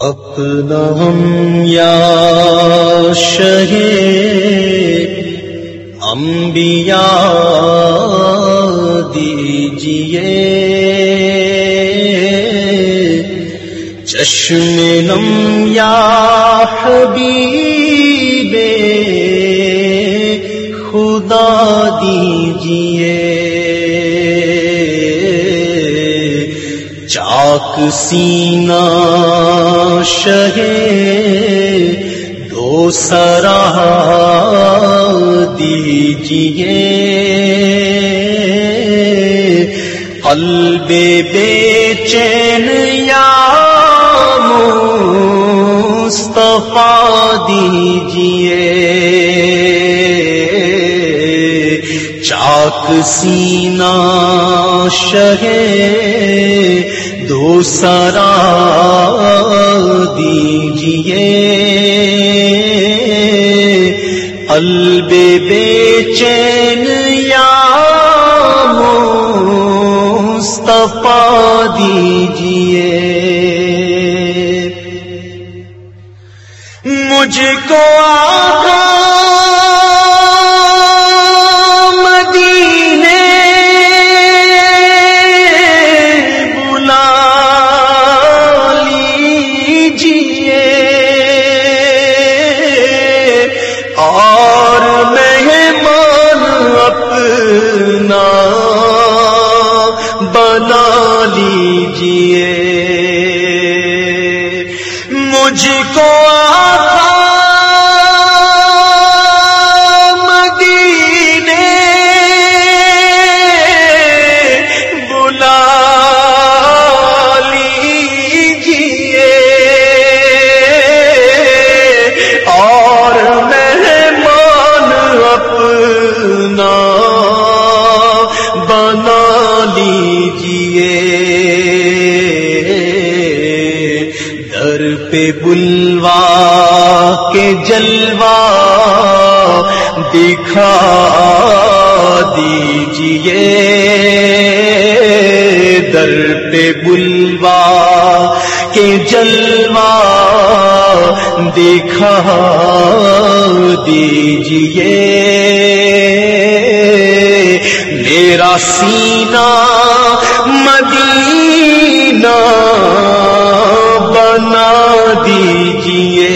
اپنا ہم یا شہ انبیاء دیجیے۔ چشم نم یا حبیب خدا دیجیے۔ چاک سینا شہ دو سرا دیجیے قلب بے چین یا مصطفیٰ دیجیے چاک سینا شہ دوسرا دیجیے۔ قلب بے چین یا مصطفیٰ دیجیے۔ مجھ کو آقا لیجیے مجھ کو کے جلوا دکھا دیجیے در پہ بلوا کے جلوا دکھا دیجیے میرا سینہ مدینہ بنا دیجیے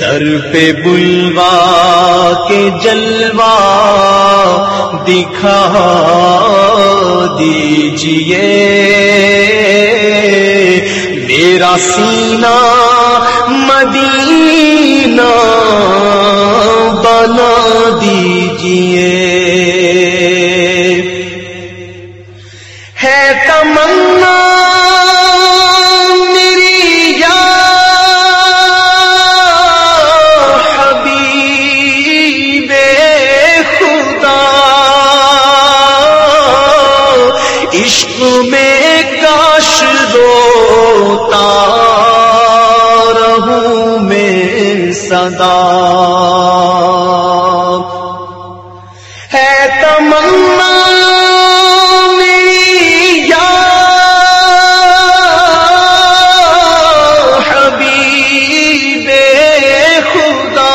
در پہ بلوا کے جلوا دکھا دیجیے میرا سینہ مدینہ بنا دیجیے ہے تمنا میری یا حبیب خدا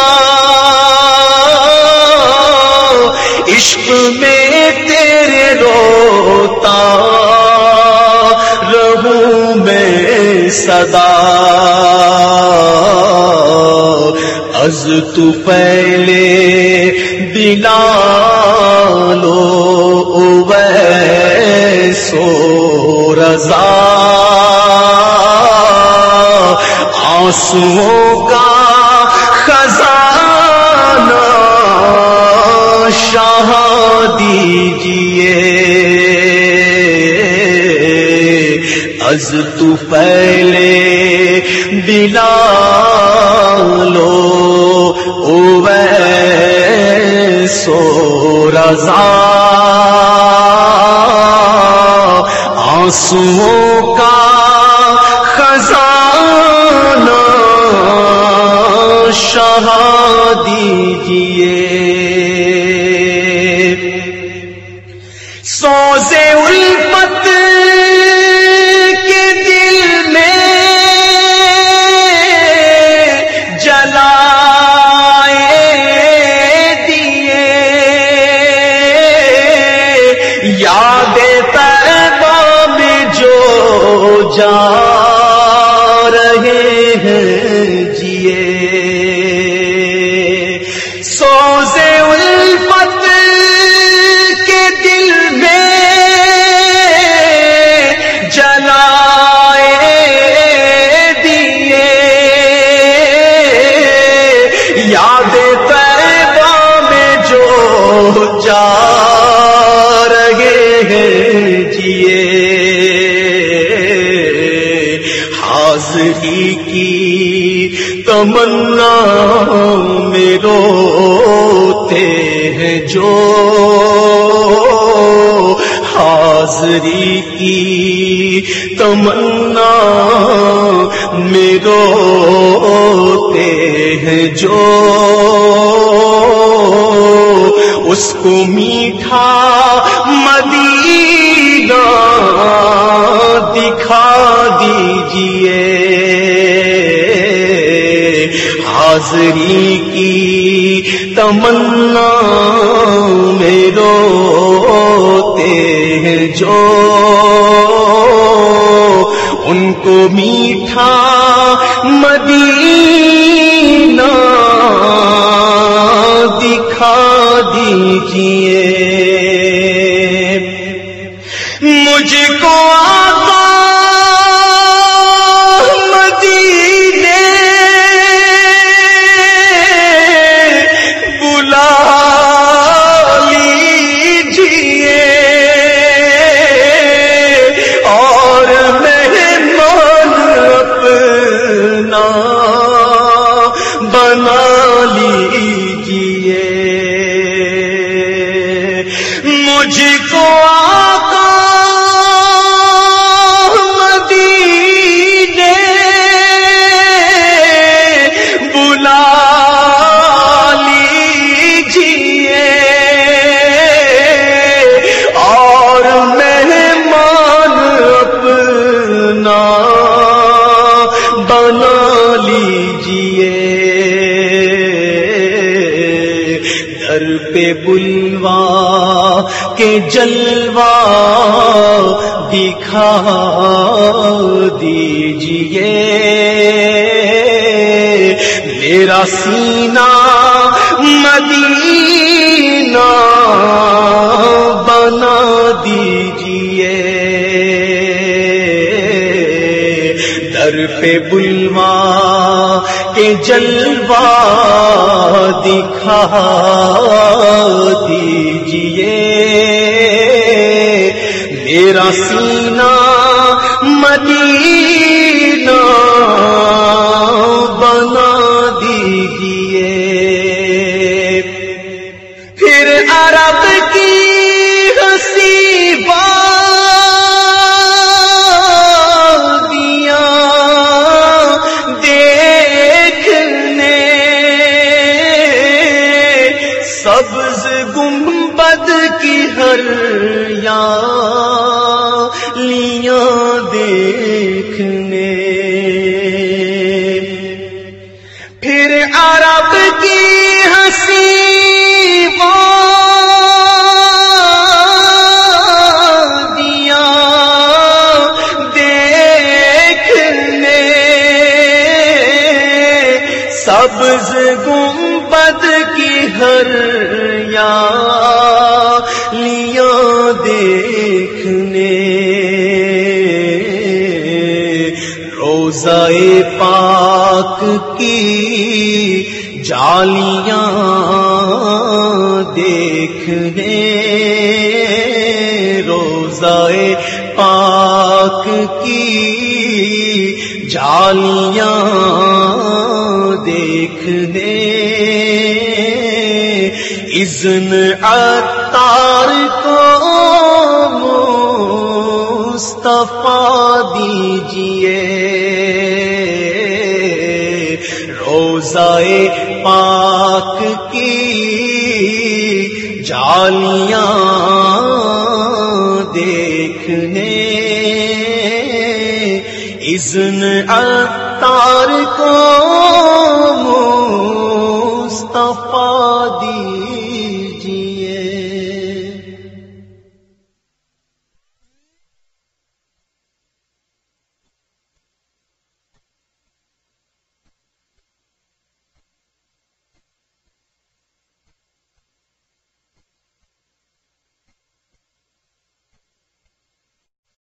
عشق میں تیرے روتا رہوں میں صدا۔ از تو پہلے دلا لو سو رضا۔ آنسو کا خزانہ شاہ دیجیے۔ از تو پہلے دلا آنسو کا خزانہ شاہ دیجیے سوزے الفت جا تمنا میں روتے ہیں جو حاضری کی تمنا میں روتے ہیں جو اس کو میٹھا مدینہ حاضری کی تمنا میں روتے ہیں جو ان کو میٹھا مدینہ دکھا دیجیے۔ لیجیے در پہ بلوا کے جلوا دکھا دیجیے میرا سینہ مدینہ بنا دیجیے در پہ بلوا جلوہ جلوا دکھا دیجیے۔ میرا سینہ مدینہ کی ہنسی وادیاں دیکھنے سبز گنبد کی ہر یا لیاں دیکھنے روزہ پاک کی جالیاں دیکھنے روزہ پاک کی جالیاں دیکھنے اذن عطار کو مصطفیٰ دیجیے روزائے پاک کی جالیاں دیکھنے۔ اذن اتار کو